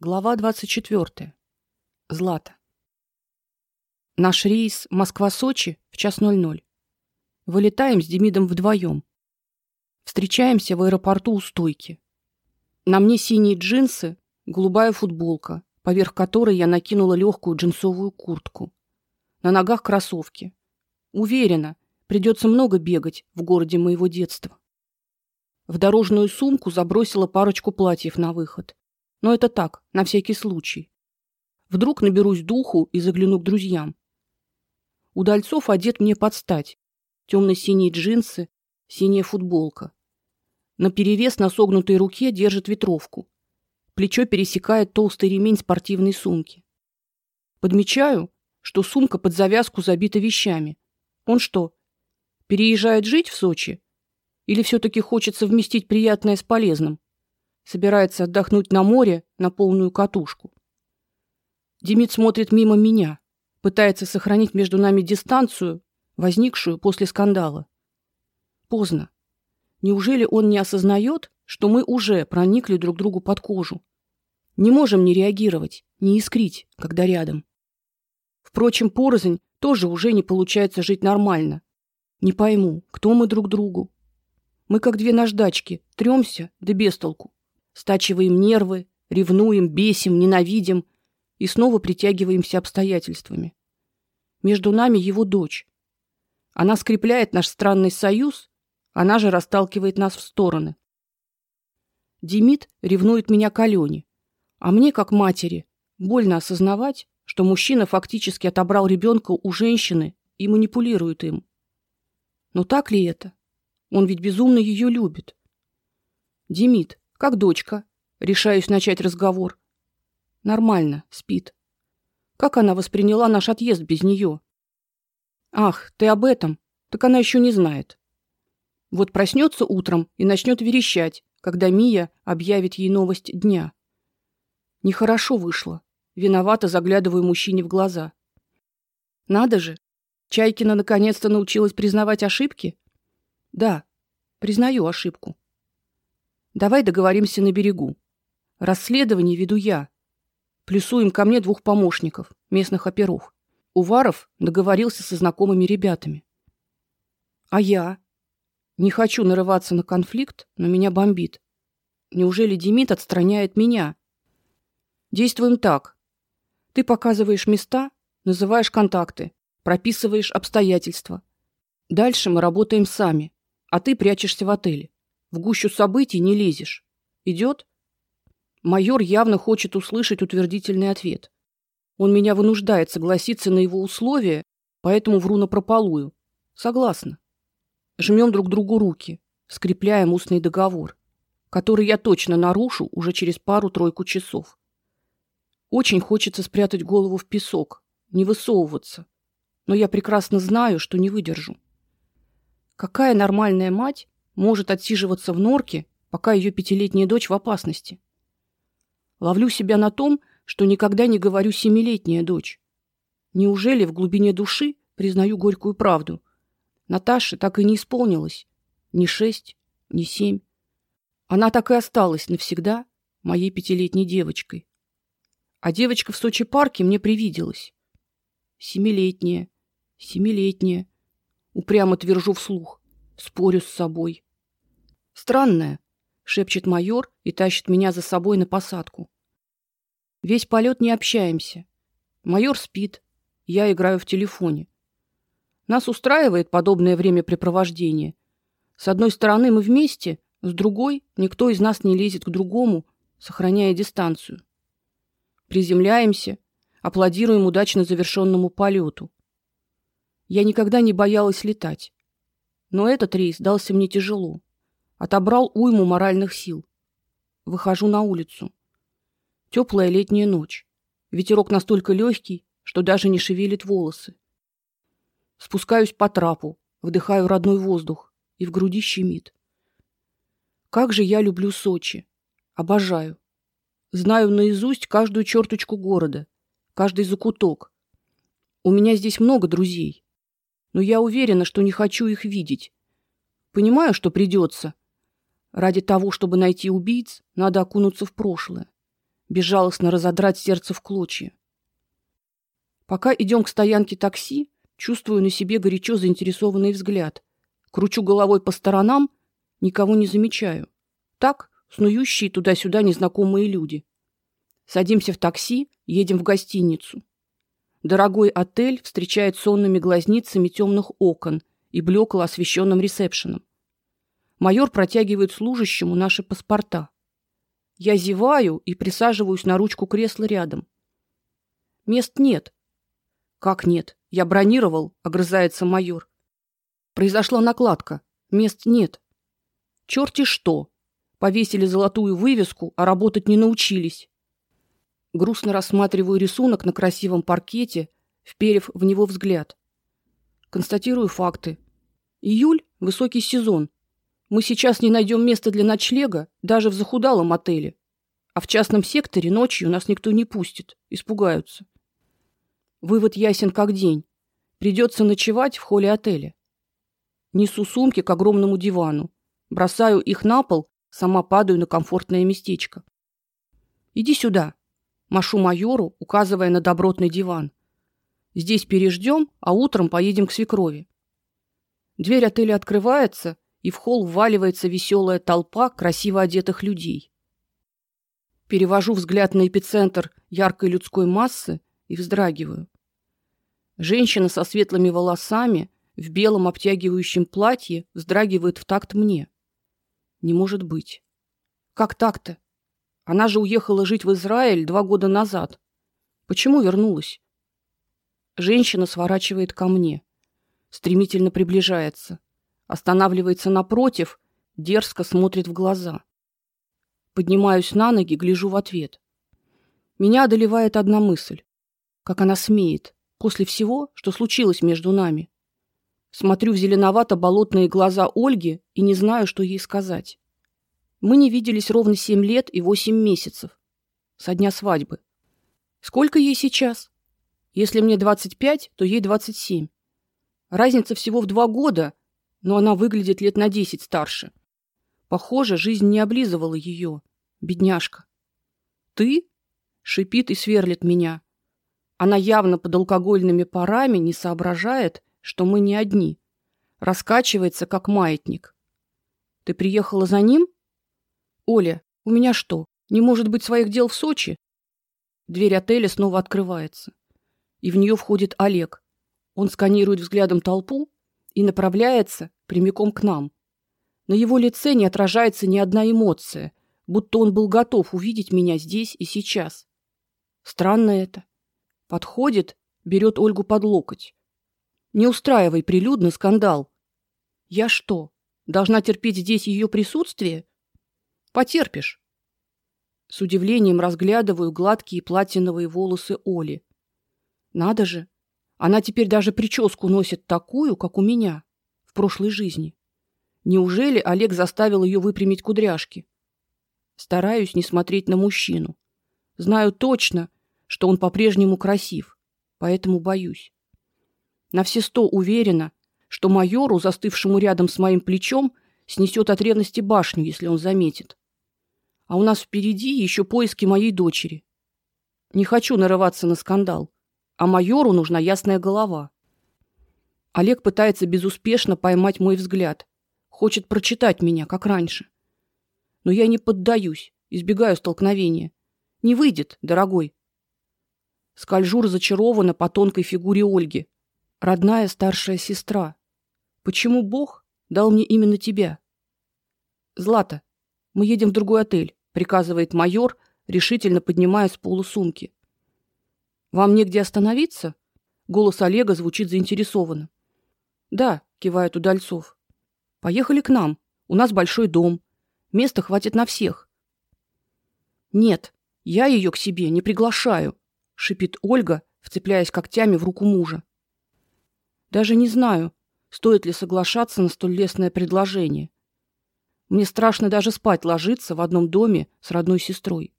Глава 24. Злата. Наш рейс Москва-Сочи в час 00. Вылетаем с Демидом вдвоем. Встречаемся в аэропорту у стойки. На мне синие джинсы, голубая футболка, поверх которой я накинула легкую джинсовую куртку. На ногах кроссовки. Уверена, придется много бегать в городе моего детства. В дорожную сумку забросила парочку платьев на выход но это так, на всякий случай. Вдруг наберусь духу и загляну к друзьям. Удальцов одет мне под стать. темно синие джинсы, синяя футболка. На перевес на согнутой руке держит ветровку. Плечо пересекает толстый ремень спортивной сумки. Подмечаю, что сумка под завязку забита вещами. Он что, переезжает жить в Сочи или все таки хочет совместить приятное с полезным? Собирается отдохнуть на море на полную катушку. Демид смотрит мимо меня, пытается сохранить между нами дистанцию, возникшую после скандала. Поздно. Неужели он не осознает, что мы уже проникли друг другу под кожу? Не можем не реагировать, не искрить, когда рядом. Впрочем, порознь тоже уже не получается жить нормально. Не пойму, кто мы друг другу. Мы как две наждачки, трёмся, да без толку стачиваем нервы, ревнуем, бесим, ненавидим и снова притягиваемся обстоятельствами. Между нами его дочь. Она скрепляет наш странный союз, она же расталкивает нас в стороны. Демид ревнует меня к Алене, а мне, как матери, больно осознавать, что мужчина фактически отобрал ребенка у женщины и манипулирует им. Но так ли это? Он ведь безумно ее любит. Демид, как дочка? Решаюсь начать разговор. Нормально, спит. Как она восприняла наш отъезд без нее? Ах, ты об этом? Так она еще не знает. Вот проснется утром и начнет верещать, когда Мия объявит ей новость дня. Нехорошо вышло. Виновато заглядываю мужчине в глаза. Надо же. Чайкина наконец-то научилась признавать ошибки? Да, признаю ошибку. Давай договоримся на берегу. Расследование веду я. Плюсуем ко мне двух помощников, местных оперов. Уваров договорился со знакомыми ребятами. А я не хочу нарываться на конфликт, но меня бомбит. Неужели Демид отстраняет меня? Действуем так. Ты показываешь места, называешь контакты, прописываешь обстоятельства. Дальше мы работаем сами, а ты прячешься в отеле. В гущу событий не лезешь. Идет? Майор явно хочет услышать утвердительный ответ. Он меня вынуждает согласиться на его условия, поэтому вру напропалую. Согласна. Жмем друг другу руки, скрепляем устный договор, который я точно нарушу уже через пару-тройку часов. Очень хочется спрятать голову в песок, не высовываться, но я прекрасно знаю, что не выдержу. Какая нормальная мать может отсиживаться в норке, пока ее пятилетняя дочь в опасности. Ловлю себя на том, что никогда не говорю семилетняя дочь. Неужели в глубине души признаю горькую правду? Наташе так и не исполнилось ни шесть, ни семь. Она так и осталась навсегда моей пятилетней девочкой. А девочка в Сочи парке мне привиделась. Семилетняя, семилетняя. Упрямо твержу вслух, спорю с собой. Странное, шепчет майор и тащит меня за собой на посадку. Весь полет не общаемся. Майор спит, я играю в телефоне. Нас устраивает подобное времяпрепровождение. С одной стороны мы вместе, с другой никто из нас не лезет к другому, сохраняя дистанцию. Приземляемся, аплодируем удачно завершенному полету. Я никогда не боялась летать, но этот рейс дался мне тяжело. Отобрал уйму моральных сил. Выхожу на улицу. Теплая летняя ночь. Ветерок настолько легкий, что даже не шевелит волосы. Спускаюсь по трапу, вдыхаю родной воздух, и в груди щемит. Как же я люблю Сочи. Обожаю. Знаю наизусть каждую черточку города, каждый закуток. У меня здесь много друзей, но я уверена, что не хочу их видеть. Понимаю, что придется, Ради того, чтобы найти убийц, надо окунуться в прошлое. безжалостно разодрать сердце в клочья. Пока идем к стоянке такси, чувствую на себе горячо заинтересованный взгляд. Кручу головой по сторонам, никого не замечаю. Так, снующие туда-сюда незнакомые люди. Садимся в такси, едем в гостиницу. Дорогой отель встречает сонными глазницами темных окон и блекло освещенным ресепшеном. Майор протягивает служащему наши паспорта. Я зеваю и присаживаюсь на ручку кресла рядом. Мест нет. Как нет? Я бронировал, огрызается майор. Произошла накладка. Мест нет. Черти что. Повесили золотую вывеску, а работать не научились. Грустно рассматриваю рисунок на красивом паркете, вперев в него взгляд. Констатирую факты. Июль высокий сезон. Мы сейчас не найдем места для ночлега даже в захудалом отеле. А в частном секторе ночью нас никто не пустит, испугаются. Вывод ясен как день. Придется ночевать в холле отеля. Несу сумки к огромному дивану, бросаю их на пол, сама падаю на комфортное местечко. Иди сюда, машу майору, указывая на добротный диван. Здесь переждем, а утром поедем к свекрови. Дверь отеля открывается, и в холл вваливается веселая толпа красиво одетых людей. Перевожу взгляд на эпицентр яркой людской массы и вздрагиваю. Женщина со светлыми волосами в белом обтягивающем платье вздрагивает в такт мне. Не может быть. Как так-то? Она же уехала жить в Израиль два года назад. Почему вернулась? Женщина сворачивает ко мне, стремительно приближается останавливается напротив, дерзко смотрит в глаза. Поднимаюсь на ноги, гляжу в ответ. Меня одолевает одна мысль: как она смеет после всего, что случилось между нами. Смотрю в зеленовато-болотные глаза Ольги и не знаю, что ей сказать. Мы не виделись ровно семь лет и восемь месяцев со дня свадьбы. Сколько ей сейчас? Если мне двадцать пять, то ей двадцать семь. Разница всего в два года, но она выглядит лет на десять старше. Похоже, жизнь не облизывала ее, бедняжка. Ты? шипит и сверлит меня. Она явно под алкогольными парами не соображает, что мы не одни. Раскачивается как маятник. Ты приехала за ним? Оля, у меня что, не может быть своих дел в Сочи? Дверь отеля снова открывается, и в нее входит Олег. Он сканирует взглядом толпу, и направляется прямиком к нам. На его лице не отражается ни одна эмоция, будто он был готов увидеть меня здесь и сейчас. Странно это. Подходит, берет Ольгу под локоть. Не устраивай прилюдный скандал. Я что, должна терпеть здесь ее присутствие? Потерпишь. С удивлением разглядываю гладкие платиновые волосы Оли. Надо же, она теперь даже прическу носит такую, как у меня в прошлой жизни. Неужели Олег заставил ее выпрямить кудряшки? Стараюсь не смотреть на мужчину. Знаю точно, что он по-прежнему красив, поэтому боюсь. На все сто уверена, что майору, застывшему рядом с моим плечом, снесет от ревности башню, если он заметит. А у нас впереди еще поиски моей дочери. Не хочу нарываться на скандал а майору нужна ясная голова. Олег пытается безуспешно поймать мой взгляд, хочет прочитать меня, как раньше. Но я не поддаюсь, избегаю столкновения. Не выйдет, дорогой. Скольжу разочарованно по тонкой фигуре Ольги. Родная старшая сестра. Почему Бог дал мне именно тебя? Злата, мы едем в другой отель, приказывает майор, решительно поднимая с пола сумки. Вам негде остановиться? Голос Олега звучит заинтересованно. Да, кивает Удальцов. Поехали к нам. У нас большой дом. Места хватит на всех. Нет, я ее к себе не приглашаю, шипит Ольга, вцепляясь когтями в руку мужа. Даже не знаю, стоит ли соглашаться на столь лестное предложение. Мне страшно даже спать ложиться в одном доме с родной сестрой.